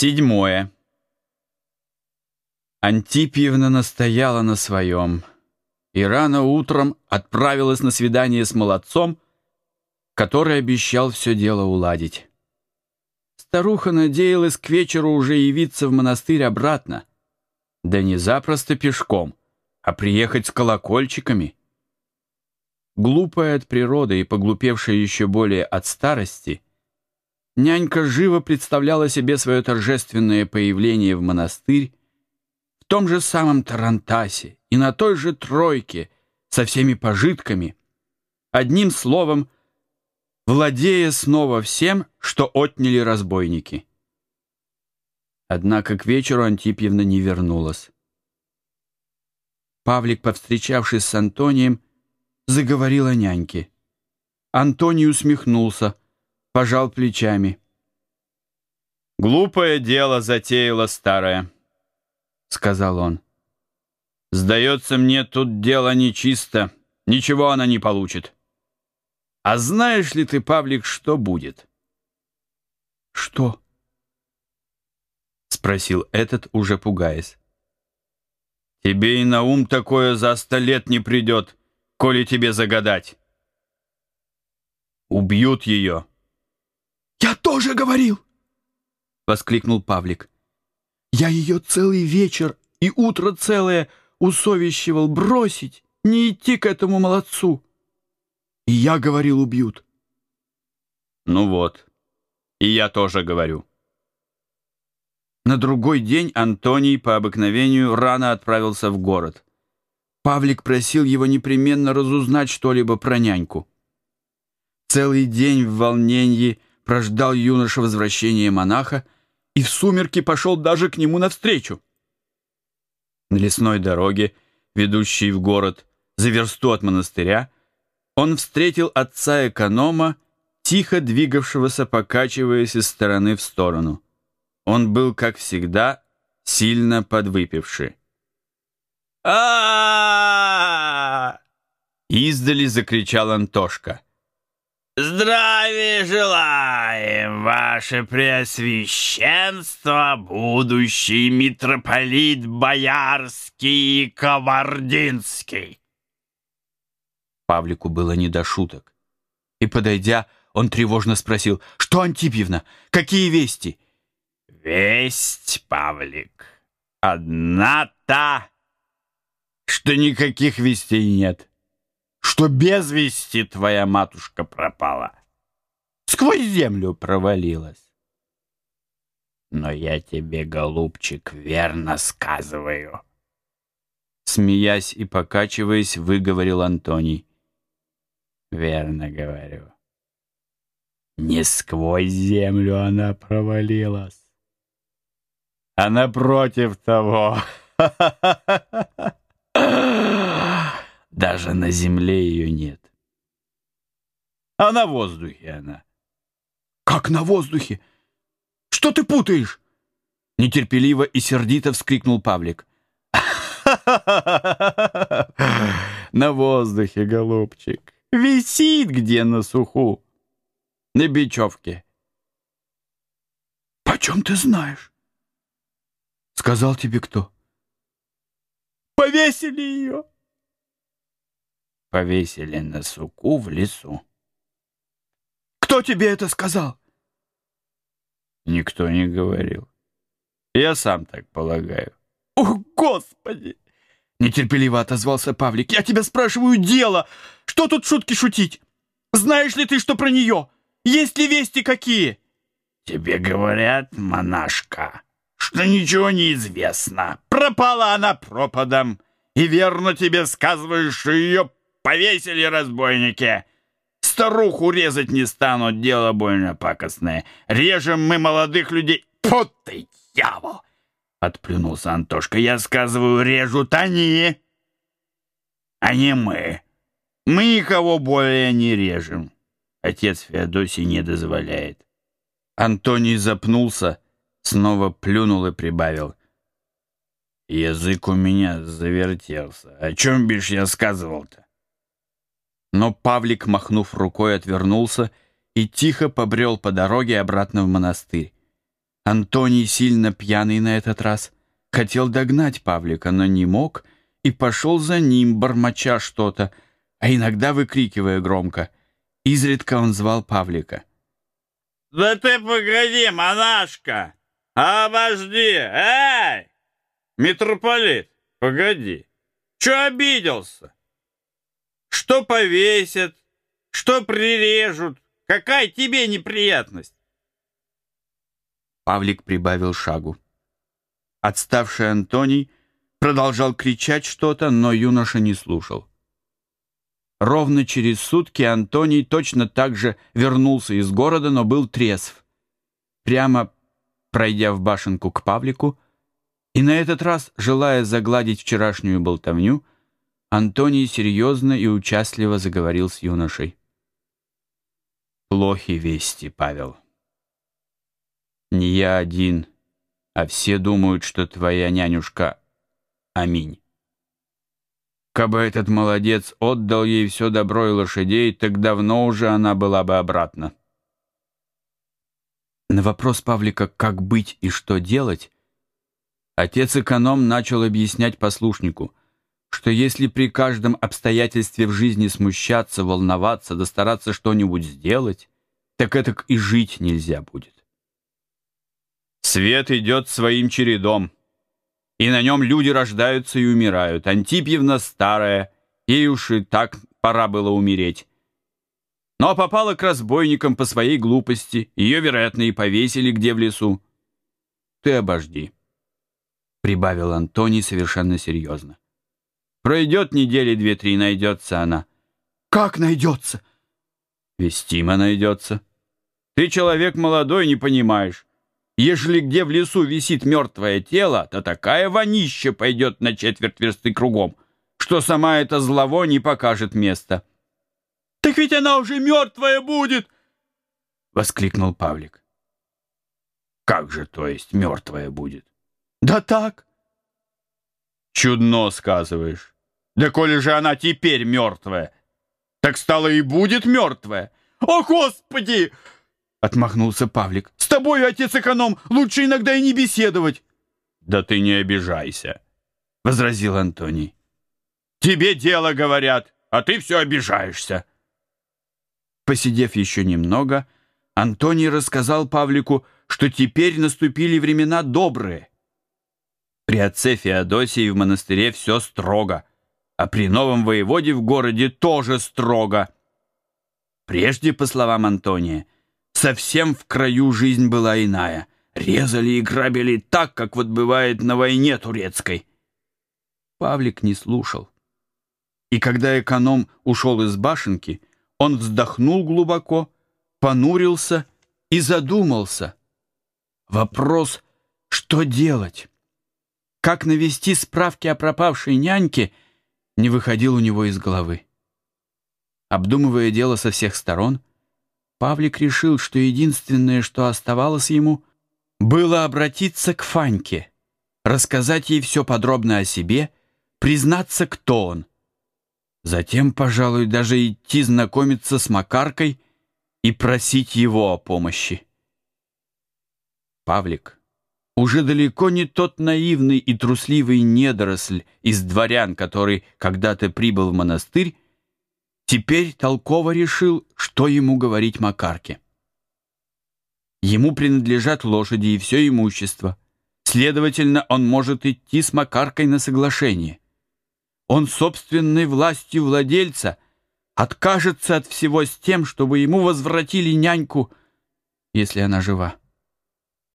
Седьмое. Антипьевна настояла на своем и рано утром отправилась на свидание с молодцом, который обещал все дело уладить. Старуха надеялась к вечеру уже явиться в монастырь обратно, да не запросто пешком, а приехать с колокольчиками. Глупая от природы и поглупевшая еще более от старости — Нянька живо представляла себе свое торжественное появление в монастырь в том же самом Тарантасе и на той же тройке со всеми пожитками, одним словом, владея снова всем, что отняли разбойники. Однако к вечеру Антипьевна не вернулась. Павлик, повстречавшись с Антонием, заговорил о няньке. Антоний усмехнулся — пожал плечами. «Глупое дело затеяла старая», — сказал он. «Сдается мне, тут дело нечисто, ничего она не получит. А знаешь ли ты, Павлик, что будет?» «Что?» — спросил этот, уже пугаясь. «Тебе и на ум такое за сто лет не придет, коли тебе загадать. Убьют ее». «Я тоже говорил!» — воскликнул Павлик. «Я ее целый вечер и утро целое усовещивал бросить, не идти к этому молодцу. И я говорил, убьют». «Ну вот, и я тоже говорю». На другой день Антоний по обыкновению рано отправился в город. Павлик просил его непременно разузнать что-либо про няньку. Целый день в волнении прождал юноша возвращения монаха и в сумерки пошел даже к нему навстречу. На лесной дороге, ведущей в город, за версту от монастыря, он встретил отца-эконома, тихо двигавшегося, покачиваясь из стороны в сторону. Он был, как всегда, сильно подвыпивший. а Издали закричал Антошка. Здравия желаем, ваше преосвященство, будущий митрополит Боярский и Кавардинский. Павлику было не до шуток. И, подойдя, он тревожно спросил, «Что, Антипьевна, какие вести?» «Весть, Павлик, одна та, что никаких вестей нет» что без вести твоя матушка пропала. Сквозь землю провалилась. Но я тебе, голубчик, верно сказываю. Смеясь и покачиваясь, выговорил Антоний. Верно говорю. Не сквозь землю она провалилась, а напротив того. Даже на земле ее нет. А на воздухе она. «Как на воздухе? Что ты путаешь?» Нетерпеливо и сердито вскрикнул Павлик. На воздухе, голубчик. Висит где на суху. На бечевке. Почем ты знаешь? Сказал тебе кто? Повесили ее повесили на суку в лесу. «Кто тебе это сказал?» Никто не говорил. Я сам так полагаю. «О, Господи!» Нетерпеливо отозвался Павлик. «Я тебя спрашиваю дело! Что тут шутки шутить? Знаешь ли ты, что про нее? Есть ли вести какие?» «Тебе говорят, монашка, что ничего не известно. Пропала она пропадом. И верно тебе сказываешь, что ее Повесили разбойники. Старуху резать не станут, дело больно пакостное. Режем мы молодых людей. Вот ты, дьявол! Отплюнулся Антошка. Я сказываю, режут они, а не мы. Мы никого более не режем. Отец Феодосий не дозволяет. Антоний запнулся, снова плюнул и прибавил. Язык у меня завертелся. О чем бишь я сказывал-то? Но Павлик, махнув рукой, отвернулся и тихо побрел по дороге обратно в монастырь. Антоний, сильно пьяный на этот раз, хотел догнать Павлика, но не мог и пошел за ним, бормоча что-то, а иногда выкрикивая громко. Изредка он звал Павлика. «Да ты погоди, монашка! Обожди! Эй! Митрополит, погоди! Че обиделся? Что повесят? Что прирежут? Какая тебе неприятность?» Павлик прибавил шагу. Отставший Антоний продолжал кричать что-то, но юноша не слушал. Ровно через сутки Антоний точно так же вернулся из города, но был трезв. Прямо пройдя в башенку к Павлику, и на этот раз, желая загладить вчерашнюю болтовню, Антоний серьезно и участливо заговорил с юношей. «Плохи вести, Павел. Не я один, а все думают, что твоя нянюшка — аминь. Кабы этот молодец отдал ей все добро и лошадей, так давно уже она была бы обратно». На вопрос Павлика «как быть и что делать?» отец-эконом начал объяснять послушнику, что если при каждом обстоятельстве в жизни смущаться, волноваться, да стараться что-нибудь сделать, так это и жить нельзя будет. Свет идет своим чередом, и на нем люди рождаются и умирают. Антипьевна старая, ей уж и так пора было умереть. Но попала к разбойникам по своей глупости, ее, вероятно, и повесили где в лесу. Ты обожди, — прибавил Антоний совершенно серьезно. Пройдет недели две-три, найдется она. Как найдется? Вестимо найдется. Ты человек молодой, не понимаешь. Ежели где в лесу висит мертвое тело, то такая вонища пойдет на четверть версты кругом, что сама эта злово не покажет места. «Так ведь она уже мертвая будет!» — воскликнул Павлик. «Как же, то есть, мертвая будет?» «Да так!» «Чудно сказываешь. Да коли же она теперь мертвая, так стала и будет мертвая!» «О, Господи!» — отмахнулся Павлик. «С тобой, отец-эконом, лучше иногда и не беседовать!» «Да ты не обижайся!» — возразил Антоний. «Тебе дело говорят, а ты все обижаешься!» Посидев еще немного, Антоний рассказал Павлику, что теперь наступили времена добрые. При отце Феодосии в монастыре все строго, а при новом воеводе в городе тоже строго. Прежде, по словам Антония, совсем в краю жизнь была иная. Резали и грабили так, как вот бывает на войне турецкой. Павлик не слушал. И когда эконом ушел из башенки, он вздохнул глубоко, понурился и задумался. Вопрос, что делать? Как навести справки о пропавшей няньке, не выходил у него из головы. Обдумывая дело со всех сторон, Павлик решил, что единственное, что оставалось ему, было обратиться к Фаньке, рассказать ей все подробно о себе, признаться, кто он. Затем, пожалуй, даже идти знакомиться с Макаркой и просить его о помощи. Павлик уже далеко не тот наивный и трусливый недоросль из дворян, который когда-то прибыл в монастырь, теперь толково решил, что ему говорить Макарке. Ему принадлежат лошади и все имущество. Следовательно, он может идти с Макаркой на соглашение. Он собственной властью владельца откажется от всего с тем, чтобы ему возвратили няньку, если она жива.